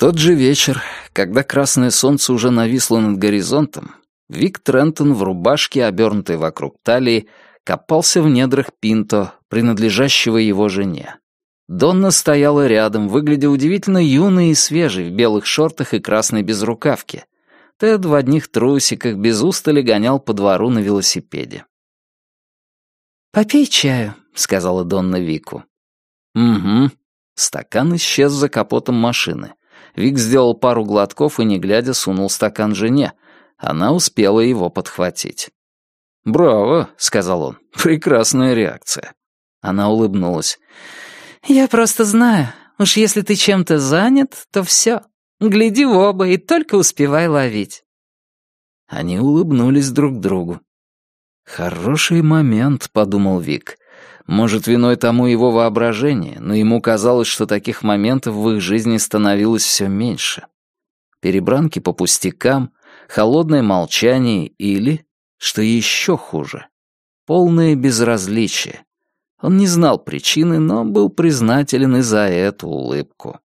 тот же вечер, когда красное солнце уже нависло над горизонтом, Вик Трентон в рубашке, обернутой вокруг талии, копался в недрах Пинто, принадлежащего его жене. Донна стояла рядом, выглядя удивительно юной и свежей в белых шортах и красной безрукавке. Тед в одних трусиках без устали гонял по двору на велосипеде. «Попей чаю», — сказала Донна Вику. «Угу». Стакан исчез за капотом машины. Вик сделал пару глотков и, не глядя, сунул стакан жене. Она успела его подхватить. «Браво», — сказал он, — «прекрасная реакция». Она улыбнулась. «Я просто знаю, уж если ты чем-то занят, то все. Гляди в оба и только успевай ловить». Они улыбнулись друг другу. «Хороший момент», — подумал Вик. Может, виной тому его воображение, но ему казалось, что таких моментов в их жизни становилось все меньше. Перебранки по пустякам, холодное молчание или, что еще хуже, полное безразличие. Он не знал причины, но был признателен и за эту улыбку.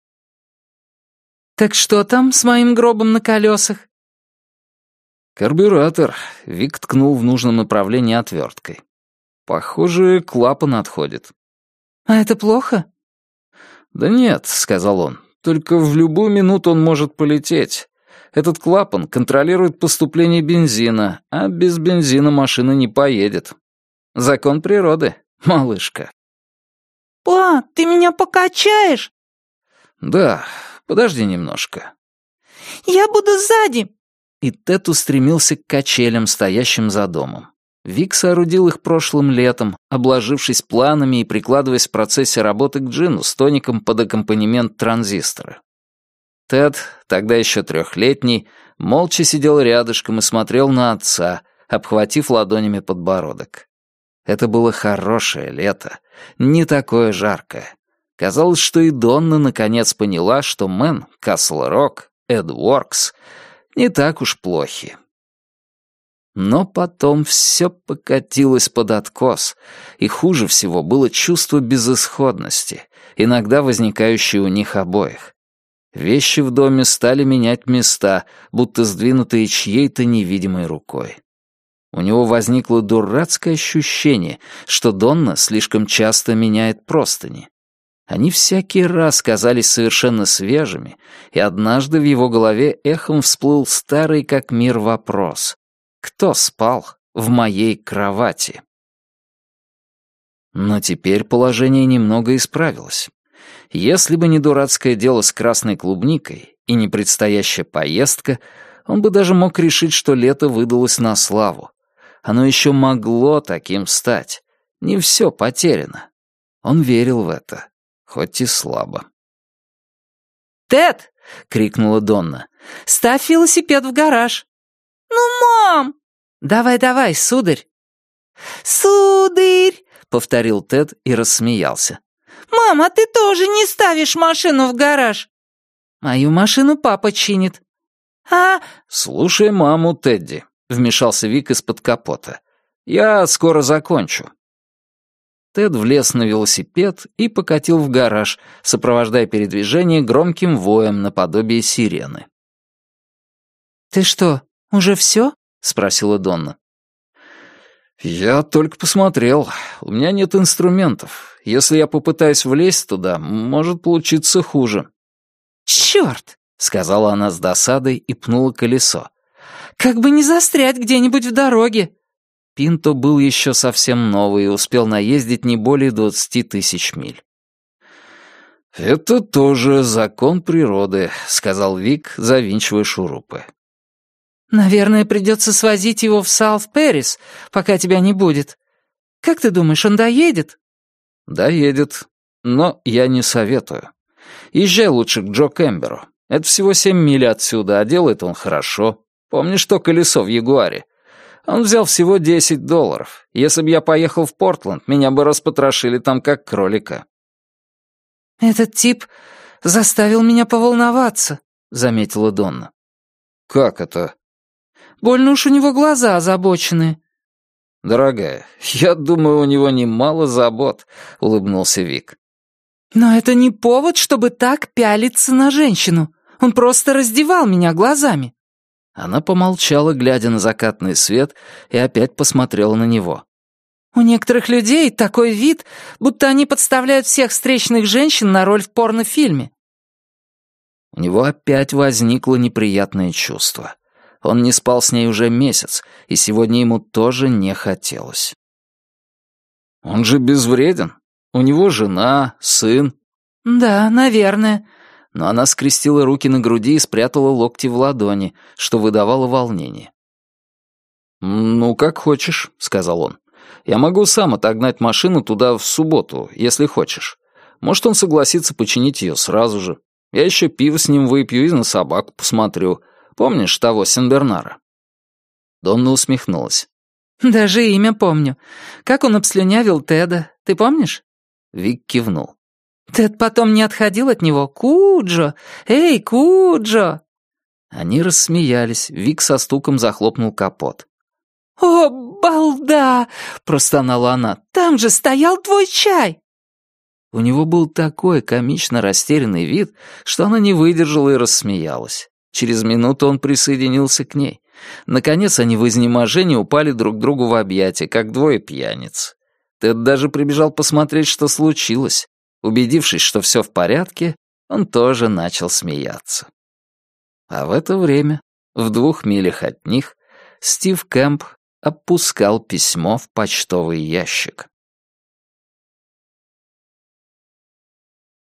«Так что там с моим гробом на колесах?» «Карбюратор», — Вик ткнул в нужном направлении отверткой. «Похоже, клапан отходит». «А это плохо?» «Да нет», — сказал он, — «только в любую минуту он может полететь. Этот клапан контролирует поступление бензина, а без бензина машина не поедет. Закон природы малышка». «Па, ты меня покачаешь?» «Да, подожди немножко». «Я буду сзади». И Тед устремился к качелям, стоящим за домом. Вик соорудил их прошлым летом, обложившись планами и прикладываясь в процессе работы к джину с тоником под аккомпанемент транзистора. Тед, тогда еще трехлетний, молча сидел рядышком и смотрел на отца, обхватив ладонями подбородок. Это было хорошее лето, не такое жаркое. Казалось, что и Донна наконец поняла, что Мэн, Касл-Рок, Эдворкс не так уж плохи. Но потом все покатилось под откос, и хуже всего было чувство безысходности, иногда возникающее у них обоих. Вещи в доме стали менять места, будто сдвинутые чьей-то невидимой рукой. У него возникло дурацкое ощущение, что Донна слишком часто меняет простыни. Они всякий раз казались совершенно свежими, и однажды в его голове эхом всплыл старый как мир вопрос. Кто спал в моей кровати? Но теперь положение немного исправилось. Если бы не дурацкое дело с красной клубникой и не предстоящая поездка, он бы даже мог решить, что лето выдалось на славу. Оно еще могло таким стать. Не все потеряно. Он верил в это, хоть и слабо. «Тед!» — крикнула Донна. «Ставь велосипед в гараж!» «Ну, мам!» «Давай-давай, сударь!» «Сударь!» — повторил Тед и рассмеялся. «Мам, а ты тоже не ставишь машину в гараж?» «Мою машину папа чинит». «А...» «Слушай маму, Тедди», — вмешался Вик из-под капота. «Я скоро закончу». Тед влез на велосипед и покатил в гараж, сопровождая передвижение громким воем наподобие сирены. «Ты что, уже все?» — спросила Донна. «Я только посмотрел. У меня нет инструментов. Если я попытаюсь влезть туда, может получиться хуже». «Черт!» — сказала она с досадой и пнула колесо. «Как бы не застрять где-нибудь в дороге!» Пинто был еще совсем новый и успел наездить не более двадцати тысяч миль. «Это тоже закон природы», — сказал Вик, завинчивая шурупы. «Наверное, придется свозить его в Саут-Пэрис, пока тебя не будет. Как ты думаешь, он доедет?» «Доедет, но я не советую. Езжай лучше к Джо Кэмберу. Это всего семь миль отсюда, а делает он хорошо. Помнишь то колесо в Ягуаре? Он взял всего десять долларов. Если бы я поехал в Портленд, меня бы распотрошили там как кролика». «Этот тип заставил меня поволноваться», — заметила Донна. «Как это?» Больно уж у него глаза озабочены». «Дорогая, я думаю, у него немало забот», — улыбнулся Вик. «Но это не повод, чтобы так пялиться на женщину. Он просто раздевал меня глазами». Она помолчала, глядя на закатный свет, и опять посмотрела на него. «У некоторых людей такой вид, будто они подставляют всех встречных женщин на роль в порнофильме». У него опять возникло неприятное чувство. Он не спал с ней уже месяц, и сегодня ему тоже не хотелось. «Он же безвреден. У него жена, сын». «Да, наверное», но она скрестила руки на груди и спрятала локти в ладони, что выдавало волнение. «Ну, как хочешь», — сказал он. «Я могу сам отогнать машину туда в субботу, если хочешь. Может, он согласится починить ее сразу же. Я еще пиво с ним выпью и на собаку посмотрю. Помнишь того Сенбернара?» Донна усмехнулась. «Даже имя помню. Как он обслюнявил Теда, ты помнишь?» Вик кивнул. Тед потом не отходил от него. «Куджо! Эй, Куджо!» Они рассмеялись. Вик со стуком захлопнул капот. «О, балда!» — простонала она. «Там же стоял твой чай!» У него был такой комично растерянный вид, что она не выдержала и рассмеялась. Через минуту он присоединился к ней. Наконец они в изнеможении упали друг другу в объятия, как двое пьяниц. Тед даже прибежал посмотреть, что случилось. Убедившись, что все в порядке, он тоже начал смеяться. А в это время, в двух милях от них, Стив Кэмп опускал письмо в почтовый ящик.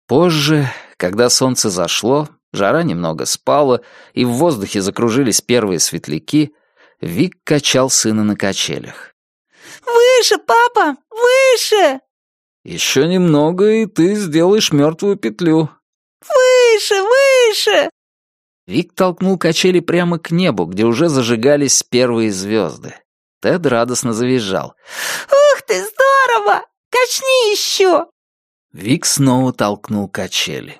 Позже, когда солнце зашло, жара немного спала, и в воздухе закружились первые светляки, Вик качал сына на качелях. «Выше, папа, выше!» Еще немного, и ты сделаешь мертвую петлю. Выше, выше! Вик толкнул качели прямо к небу, где уже зажигались первые звезды. Тед радостно завизжал. «Ух ты, здорово! Качни еще!» Вик снова толкнул качели.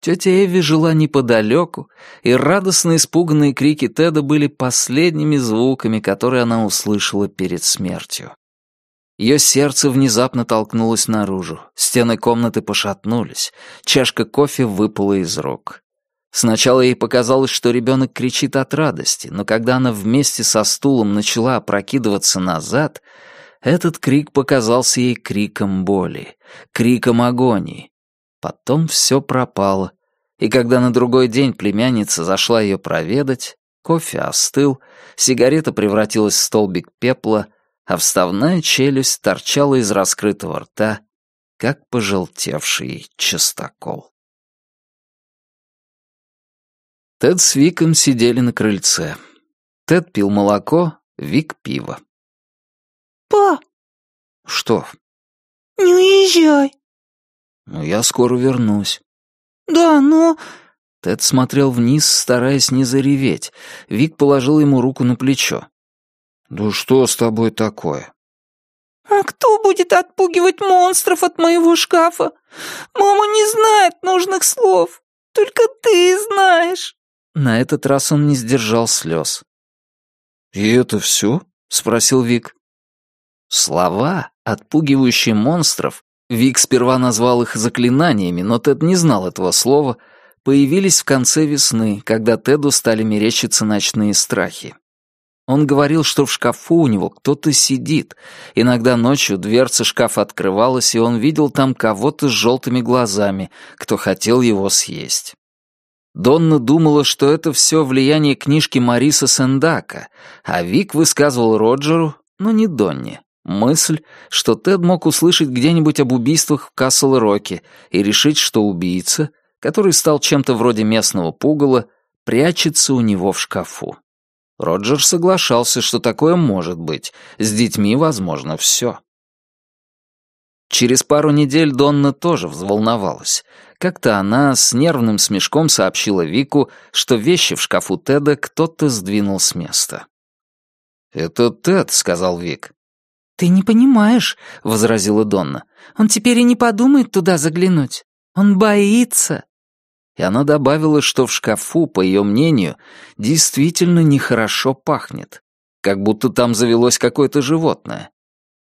Тетя Эви жила неподалеку, и радостно испуганные крики Теда были последними звуками, которые она услышала перед смертью. Ее сердце внезапно толкнулось наружу, стены комнаты пошатнулись, чашка кофе выпала из рук. Сначала ей показалось, что ребенок кричит от радости, но когда она вместе со стулом начала опрокидываться назад, этот крик показался ей криком боли, криком агонии. Потом все пропало, и когда на другой день племянница зашла ее проведать, кофе остыл, сигарета превратилась в столбик пепла — а вставная челюсть торчала из раскрытого рта, как пожелтевший частокол. Тед с Виком сидели на крыльце. Тед пил молоко, Вик — пиво. «Па!» «Что?» «Не уезжай!» «Ну, я скоро вернусь». «Да, но...» Тед смотрел вниз, стараясь не зареветь. Вик положил ему руку на плечо. «Да что с тобой такое?» «А кто будет отпугивать монстров от моего шкафа? Мама не знает нужных слов. Только ты знаешь». На этот раз он не сдержал слез. «И это все?» — спросил Вик. Слова, отпугивающие монстров, Вик сперва назвал их заклинаниями, но Тед не знал этого слова, появились в конце весны, когда Теду стали мерещиться ночные страхи. Он говорил, что в шкафу у него кто-то сидит. Иногда ночью дверца шкафа открывалась, и он видел там кого-то с желтыми глазами, кто хотел его съесть. Донна думала, что это все влияние книжки Мариса Сендака, а Вик высказывал Роджеру, но не Донне, мысль, что Тед мог услышать где-нибудь об убийствах в Касл-Роке и решить, что убийца, который стал чем-то вроде местного пугала, прячется у него в шкафу. Роджер соглашался, что такое может быть. С детьми возможно все. Через пару недель Донна тоже взволновалась. Как-то она с нервным смешком сообщила Вику, что вещи в шкафу Теда кто-то сдвинул с места. «Это Тед», — сказал Вик. «Ты не понимаешь», — возразила Донна. «Он теперь и не подумает туда заглянуть. Он боится» и она добавила, что в шкафу, по ее мнению, действительно нехорошо пахнет, как будто там завелось какое-то животное.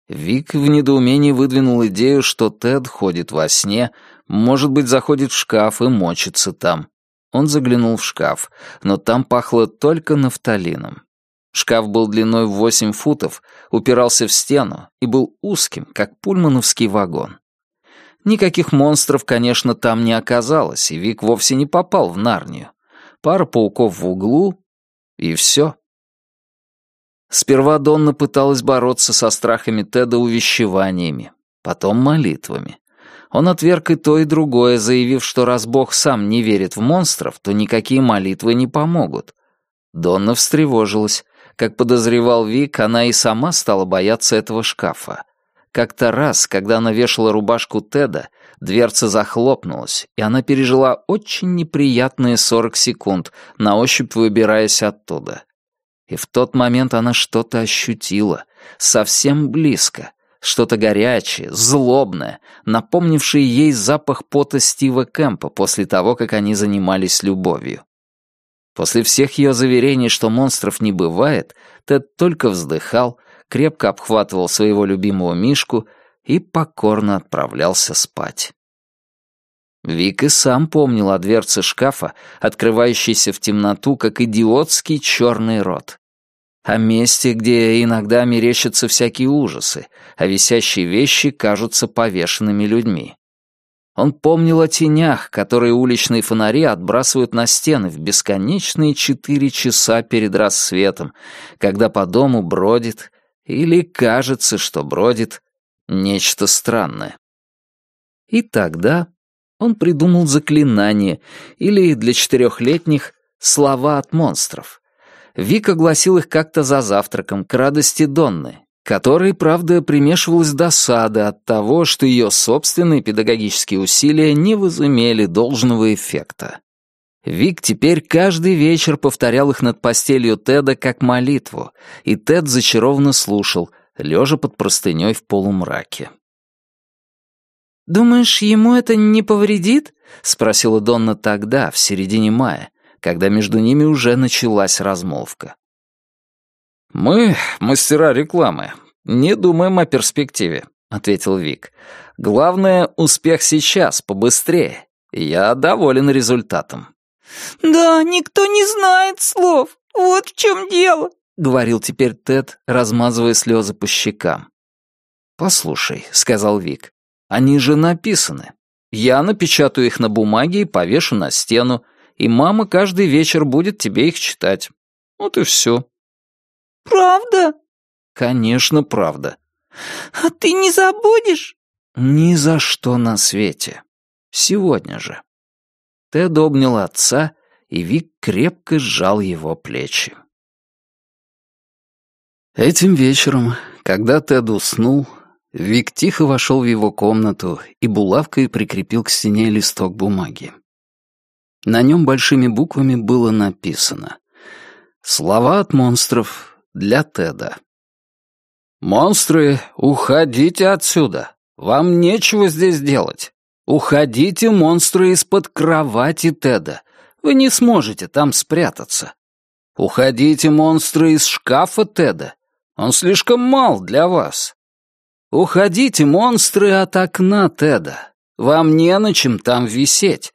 Вик в недоумении выдвинул идею, что Тед ходит во сне, может быть, заходит в шкаф и мочится там. Он заглянул в шкаф, но там пахло только нафталином. Шкаф был длиной в восемь футов, упирался в стену и был узким, как пульмановский вагон. Никаких монстров, конечно, там не оказалось, и Вик вовсе не попал в Нарнию. Пара пауков в углу, и все. Сперва Донна пыталась бороться со страхами Теда увещеваниями, потом молитвами. Он отверг и то, и другое, заявив, что раз Бог сам не верит в монстров, то никакие молитвы не помогут. Донна встревожилась. Как подозревал Вик, она и сама стала бояться этого шкафа. Как-то раз, когда она вешала рубашку Теда, дверца захлопнулась, и она пережила очень неприятные сорок секунд, на ощупь выбираясь оттуда. И в тот момент она что-то ощутила, совсем близко, что-то горячее, злобное, напомнившее ей запах пота Стива Кэмпа после того, как они занимались любовью. После всех ее заверений, что монстров не бывает, Тед только вздыхал, крепко обхватывал своего любимого Мишку и покорно отправлялся спать. Вик и сам помнил о дверце шкафа, открывающейся в темноту, как идиотский черный рот. О месте, где иногда мерещатся всякие ужасы, а висящие вещи кажутся повешенными людьми. Он помнил о тенях, которые уличные фонари отбрасывают на стены в бесконечные четыре часа перед рассветом, когда по дому бродит, или кажется, что бродит, нечто странное. И тогда он придумал заклинание, или для четырехлетних «слова от монстров». Вик огласил их как-то за завтраком, к радости Донны, которой, правда, примешивалась досада от того, что ее собственные педагогические усилия не возымели должного эффекта. Вик теперь каждый вечер повторял их над постелью Теда как молитву, и Тед зачарованно слушал, лежа под простыней в полумраке. «Думаешь, ему это не повредит?» — спросила Донна тогда, в середине мая, когда между ними уже началась размолвка. «Мы, мастера рекламы, не думаем о перспективе», — ответил Вик. «Главное — успех сейчас, побыстрее. Я доволен результатом». «Да, никто не знает слов. Вот в чем дело», — говорил теперь Тед, размазывая слезы по щекам. «Послушай», — сказал Вик, — «они же написаны. Я напечатаю их на бумаге и повешу на стену, и мама каждый вечер будет тебе их читать. Вот и все». «Правда?» «Конечно, правда». «А ты не забудешь?» «Ни за что на свете. Сегодня же». Тед обнял отца, и Вик крепко сжал его плечи. Этим вечером, когда Тед уснул, Вик тихо вошел в его комнату и булавкой прикрепил к стене листок бумаги. На нем большими буквами было написано «Слова от монстров для Теда». «Монстры, уходите отсюда! Вам нечего здесь делать! Уходите, монстры, из-под кровати Теда! Вы не сможете там спрятаться! Уходите, монстры, из шкафа Теда! Он слишком мал для вас! Уходите, монстры, от окна Теда! Вам не на чем там висеть!»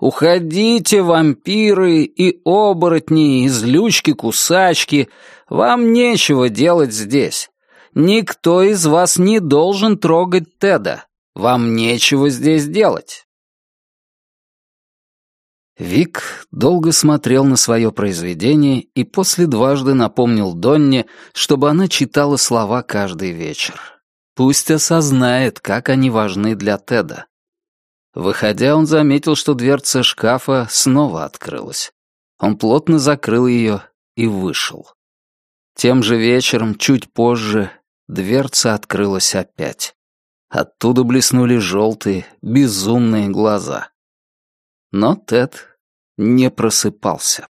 Уходите, вампиры и оборотни, излючки-кусачки, вам нечего делать здесь. Никто из вас не должен трогать Теда. Вам нечего здесь делать. Вик долго смотрел на свое произведение и после дважды напомнил Донне, чтобы она читала слова каждый вечер. Пусть осознает, как они важны для Теда. Выходя, он заметил, что дверца шкафа снова открылась. Он плотно закрыл ее и вышел. Тем же вечером, чуть позже, дверца открылась опять. Оттуда блеснули желтые, безумные глаза. Но Тед не просыпался.